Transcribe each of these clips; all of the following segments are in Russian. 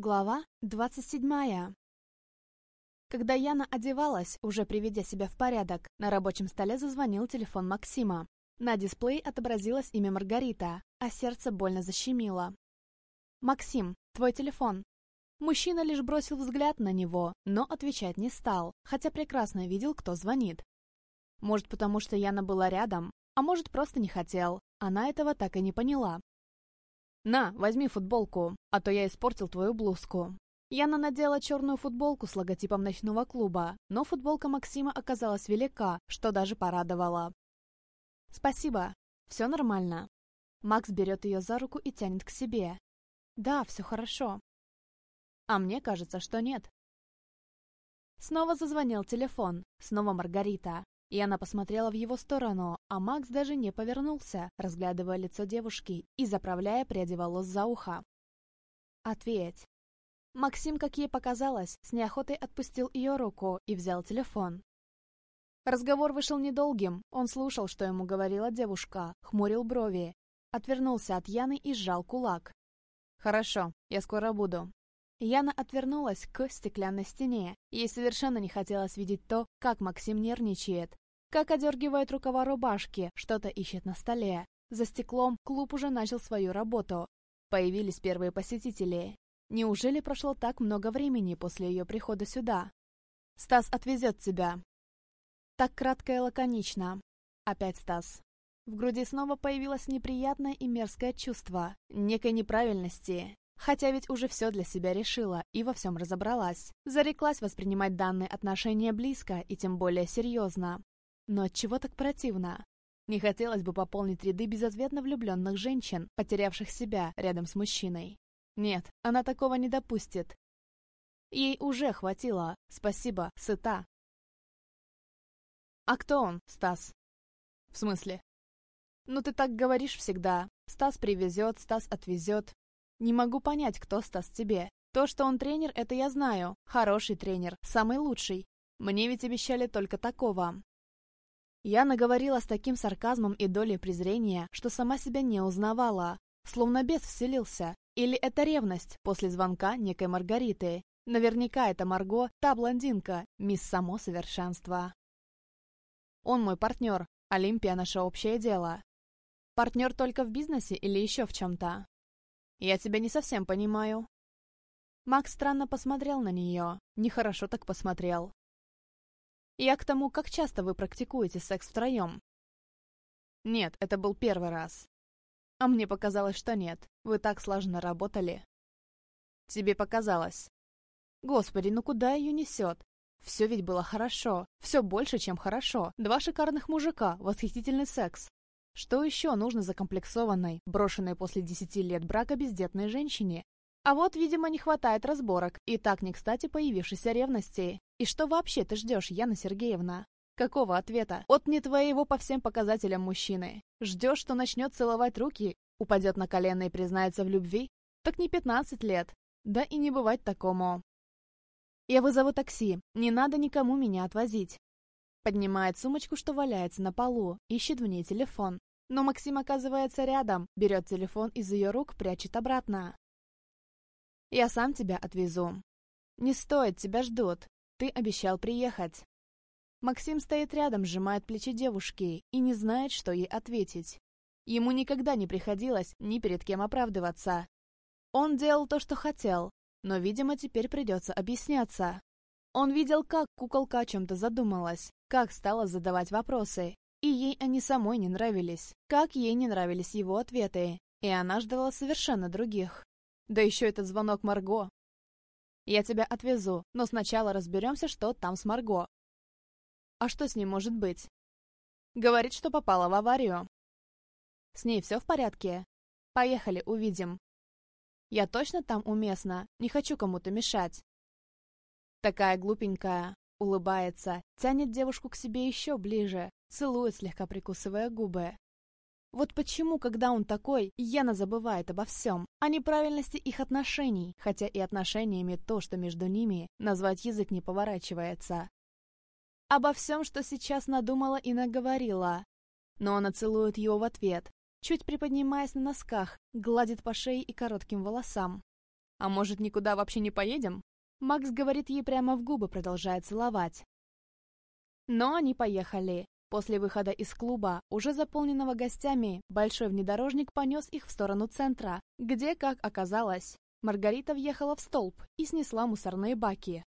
Глава 27. Когда Яна одевалась, уже приведя себя в порядок, на рабочем столе зазвонил телефон Максима. На дисплее отобразилось имя Маргарита, а сердце больно защемило. «Максим, твой телефон». Мужчина лишь бросил взгляд на него, но отвечать не стал, хотя прекрасно видел, кто звонит. Может, потому что Яна была рядом, а может, просто не хотел. Она этого так и не поняла. «На, возьми футболку, а то я испортил твою блузку». Яна надела черную футболку с логотипом ночного клуба, но футболка Максима оказалась велика, что даже порадовало. «Спасибо. Все нормально». Макс берет ее за руку и тянет к себе. «Да, все хорошо». «А мне кажется, что нет». Снова зазвонил телефон, снова Маргарита. И она посмотрела в его сторону, а Макс даже не повернулся, разглядывая лицо девушки и заправляя пряди волос за ухо. «Ответь». Максим, как ей показалось, с неохотой отпустил ее руку и взял телефон. Разговор вышел недолгим, он слушал, что ему говорила девушка, хмурил брови, отвернулся от Яны и сжал кулак. «Хорошо, я скоро буду». Яна отвернулась к стеклянной стене. Ей совершенно не хотелось видеть то, как Максим нервничает, как одергивает рукава рубашки, что-то ищет на столе. За стеклом клуб уже начал свою работу. Появились первые посетители. Неужели прошло так много времени после ее прихода сюда? «Стас отвезет тебя». Так кратко и лаконично. Опять Стас. В груди снова появилось неприятное и мерзкое чувство, некой неправильности, Хотя ведь уже все для себя решила и во всем разобралась. Зареклась воспринимать данные отношения близко и тем более серьезно. Но от чего так противно? Не хотелось бы пополнить ряды безответно влюбленных женщин, потерявших себя рядом с мужчиной. Нет, она такого не допустит. Ей уже хватило. Спасибо, сыта. А кто он, Стас? В смысле? Ну ты так говоришь всегда. Стас привезет, Стас отвезет. Не могу понять, кто Стас тебе. То, что он тренер, это я знаю. Хороший тренер, самый лучший. Мне ведь обещали только такого. Я наговорила с таким сарказмом и долей презрения, что сама себя не узнавала. Словно бес вселился. Или это ревность после звонка некой Маргариты. Наверняка это Марго, та блондинка, мисс Само Совершенство. Он мой партнер. Олимпия наше общее дело. Партнер только в бизнесе или еще в чем-то? «Я тебя не совсем понимаю». Макс странно посмотрел на нее. Нехорошо так посмотрел. «Я к тому, как часто вы практикуете секс втроем?» «Нет, это был первый раз». «А мне показалось, что нет. Вы так сложно работали». «Тебе показалось». «Господи, ну куда ее несет? Все ведь было хорошо. Все больше, чем хорошо. Два шикарных мужика, восхитительный секс. Что еще нужно закомплексованной, брошенной после десяти лет брака бездетной женщине? А вот, видимо, не хватает разборок и так не кстати появившейся ревности. И что вообще ты ждешь, Яна Сергеевна? Какого ответа? От не твоего по всем показателям мужчины. Ждешь, что начнет целовать руки, упадет на колено и признается в любви? Так не 15 лет. Да и не бывать такому. Я вызову такси. Не надо никому меня отвозить. Поднимает сумочку, что валяется на полу, ищет в ней телефон. Но Максим оказывается рядом, берет телефон из ее рук, прячет обратно. «Я сам тебя отвезу». «Не стоит, тебя ждут. Ты обещал приехать». Максим стоит рядом, сжимает плечи девушки и не знает, что ей ответить. Ему никогда не приходилось ни перед кем оправдываться. Он делал то, что хотел, но, видимо, теперь придется объясняться. Он видел, как куколка о чем-то задумалась, как стала задавать вопросы, и ей они самой не нравились, как ей не нравились его ответы, и она ждала совершенно других. Да еще этот звонок Марго. «Я тебя отвезу, но сначала разберемся, что там с Марго». «А что с ней может быть?» «Говорит, что попала в аварию». «С ней все в порядке?» «Поехали, увидим». «Я точно там уместна, не хочу кому-то мешать». Такая глупенькая, улыбается, тянет девушку к себе еще ближе, целует, слегка прикусывая губы. Вот почему, когда он такой, Яна забывает обо всем, о неправильности их отношений, хотя и отношениями то, что между ними, назвать язык не поворачивается. Обо всем, что сейчас надумала и наговорила. Но она целует его в ответ, чуть приподнимаясь на носках, гладит по шее и коротким волосам. А может, никуда вообще не поедем? Макс говорит ей прямо в губы, продолжая целовать. Но они поехали. После выхода из клуба, уже заполненного гостями, большой внедорожник понес их в сторону центра, где, как оказалось, Маргарита въехала в столб и снесла мусорные баки.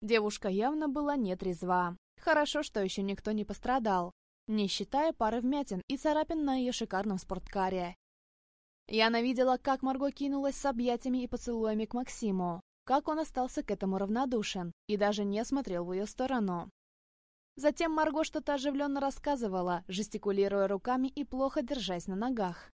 Девушка явно была нетрезва. Хорошо, что еще никто не пострадал, не считая пары вмятин и царапин на ее шикарном спорткаре. Яна видела, как Марго кинулась с объятиями и поцелуями к Максиму, как он остался к этому равнодушен и даже не смотрел в ее сторону. Затем Марго что-то оживленно рассказывала, жестикулируя руками и плохо держась на ногах.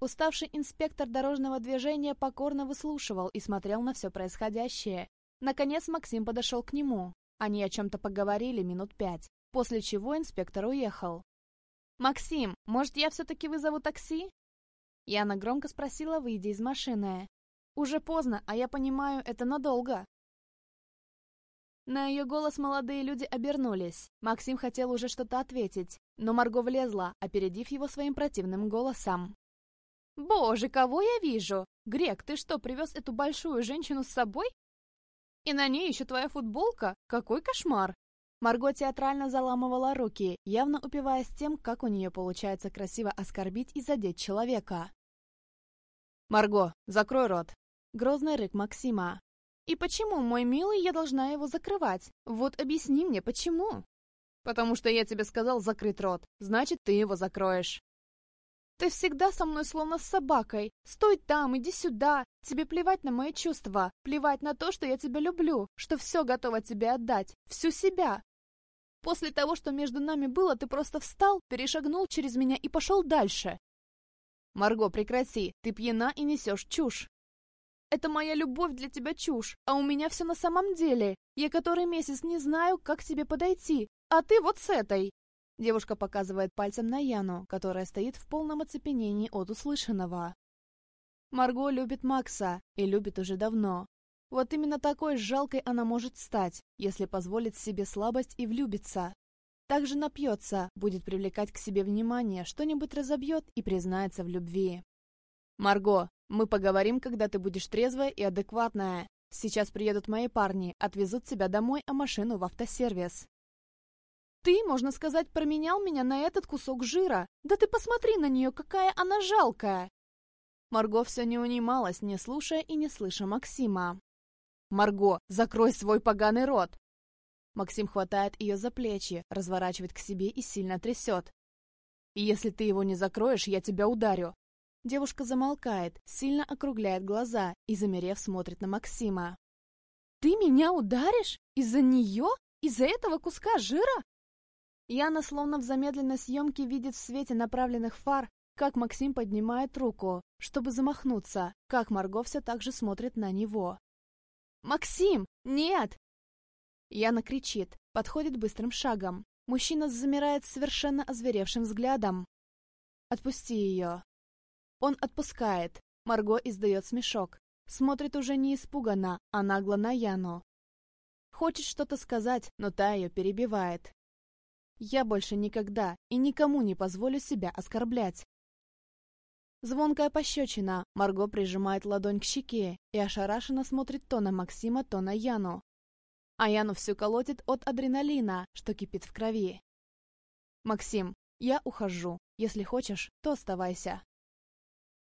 Уставший инспектор дорожного движения покорно выслушивал и смотрел на все происходящее. Наконец Максим подошел к нему. Они о чем-то поговорили минут пять, после чего инспектор уехал. «Максим, может, я все-таки вызову такси?» Яна громко спросила, выйдя из машины. «Уже поздно, а я понимаю, это надолго». На ее голос молодые люди обернулись. Максим хотел уже что-то ответить, но Марго влезла, опередив его своим противным голосом. «Боже, кого я вижу! Грек, ты что, привез эту большую женщину с собой? И на ней еще твоя футболка? Какой кошмар!» Марго театрально заламывала руки, явно упиваясь тем, как у нее получается красиво оскорбить и задеть человека. «Марго, закрой рот!» Грозный рык Максима. И почему, мой милый, я должна его закрывать? Вот объясни мне, почему? Потому что я тебе сказал закрыть рот, значит, ты его закроешь. Ты всегда со мной словно с собакой. Стой там, иди сюда. Тебе плевать на мои чувства, плевать на то, что я тебя люблю, что все готова тебе отдать, всю себя. После того, что между нами было, ты просто встал, перешагнул через меня и пошел дальше. Марго, прекрати, ты пьяна и несешь чушь. Это моя любовь для тебя чушь, а у меня все на самом деле. Я который месяц не знаю, как к тебе подойти, а ты вот с этой. Девушка показывает пальцем на Яну, которая стоит в полном оцепенении от услышанного. Марго любит Макса и любит уже давно. Вот именно такой жалкой она может стать, если позволит себе слабость и влюбиться. Также напьется, будет привлекать к себе внимание, что-нибудь разобьет и признается в любви. «Марго, мы поговорим, когда ты будешь трезвая и адекватная. Сейчас приедут мои парни, отвезут тебя домой, а машину в автосервис. Ты, можно сказать, променял меня на этот кусок жира. Да ты посмотри на нее, какая она жалкая. Марго все не унималась, не слушая и не слыша Максима. «Марго, закрой свой поганый рот!» Максим хватает ее за плечи, разворачивает к себе и сильно трясет. «И если ты его не закроешь, я тебя ударю. Девушка замолкает, сильно округляет глаза и, замерев, смотрит на Максима. «Ты меня ударишь? Из-за нее? Из-за этого куска жира?» Яна, словно в замедленной съемке, видит в свете направленных фар, как Максим поднимает руку, чтобы замахнуться, как Марго все так же смотрит на него. «Максим! Нет!» Яна кричит, подходит быстрым шагом. Мужчина замирает совершенно озверевшим взглядом. «Отпусти ее!» Он отпускает. Марго издает смешок. Смотрит уже не испуганно, а нагло на Яну. Хочет что-то сказать, но та ее перебивает. Я больше никогда и никому не позволю себя оскорблять. Звонкая пощечина. Марго прижимает ладонь к щеке и ошарашенно смотрит то на Максима, то на Яну. А Яну все колотит от адреналина, что кипит в крови. «Максим, я ухожу. Если хочешь, то оставайся».